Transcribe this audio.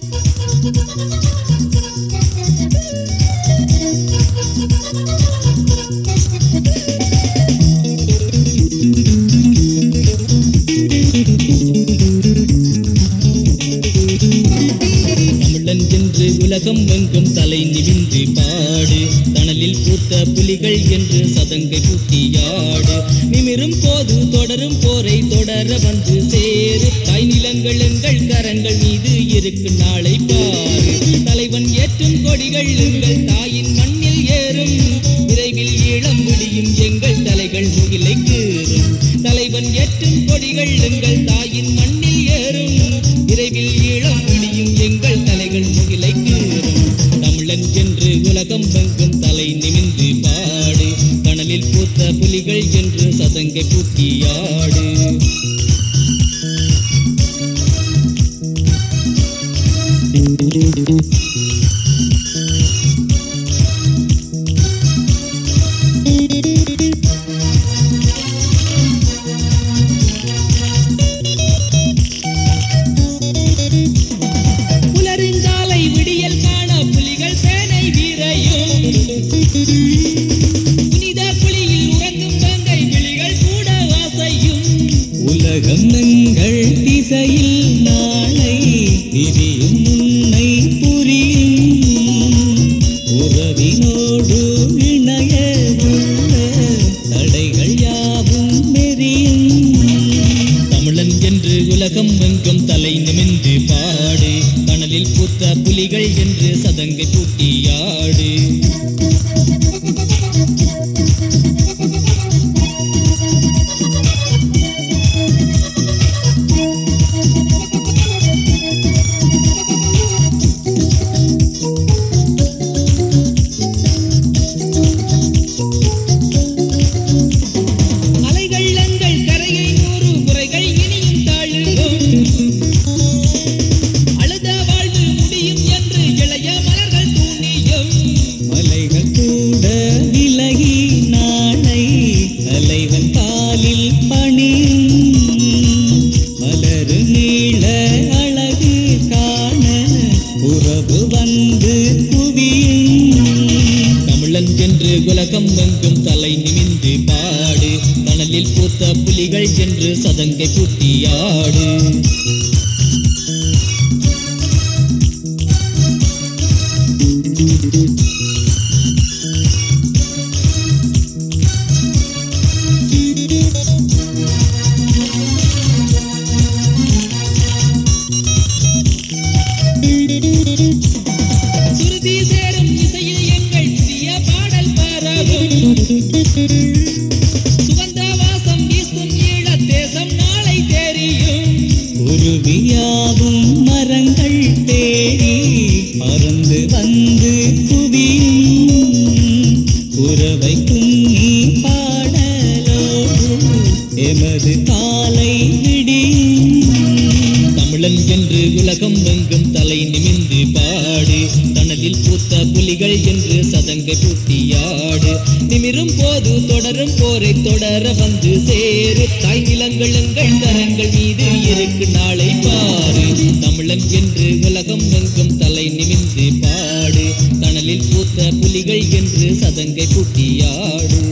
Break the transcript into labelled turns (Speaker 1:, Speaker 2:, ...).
Speaker 1: Thank you. என்று உலகம் எங்கும் தலை நிமிந்து பாடு. தணலில் பூத்த புலிகள் என்று சதங்கை கூட்டியாடு நிமிரும் போது தொடரும் போரை தொடர வந்து சேரு. தாய் நிலங்கள் எங்கள் கரங்கள் மீது இருக்கு நாளை பாரு. தலைவன் ஏற்றும் கொடிகள் எங்கள் தாயின் மண்ணில் ஏறும். விரைவில் இளம் முடியும் எங்கள் தலைகள் முகிலை கீறும். தலைவன் ஏற்றும் கொடிகள் எங்கள் பூத்த புலிகள் என்று சதங்கை Thank you. உலகம் எங்கள் திசையில் நாளை திரியும் உன்னை புரியும். உறவினோடு இணைய உள்ள தடைகள் யாவும் மெரியும் தமிழன் என்று உலகம் எங்கும் தலை நிமிந்து பாடு. கணலில் பூத்த புலிகள் என்று சதங்கை பூட்டியாடு காலில் பணியும் மலரு நீள அழகு காண உறவு வந்து குவியும் தமிழன் என்று உலகம் எங்கும் தலை நிமிந்து பாடு மணலில் பூத்த புலிகள் என்று சதங்கை குட்டியாடு வந்து குவியும் உறவை நீ பாடலோடு எமது காலை விடியும். தமிழன் என்று உலகம் எங்கும் தலை நிமிந்து பாடு. தணலில் பூத்த புலிகள் என்று சதங்க பூட்டியாடு நிமிரும் போது தொடரும் போரை தொடர வந்து சேரு. தாய் நிலங்கள் எங்கள் கரங்கள் மீது இருக்கு நாளை பாரு. தமிழன் என்று உலகம் எங்கும் தலை நிமிந்து பாடு. கொடுக்க புலிகள் என்று சதங்கை குட்டியாடும்.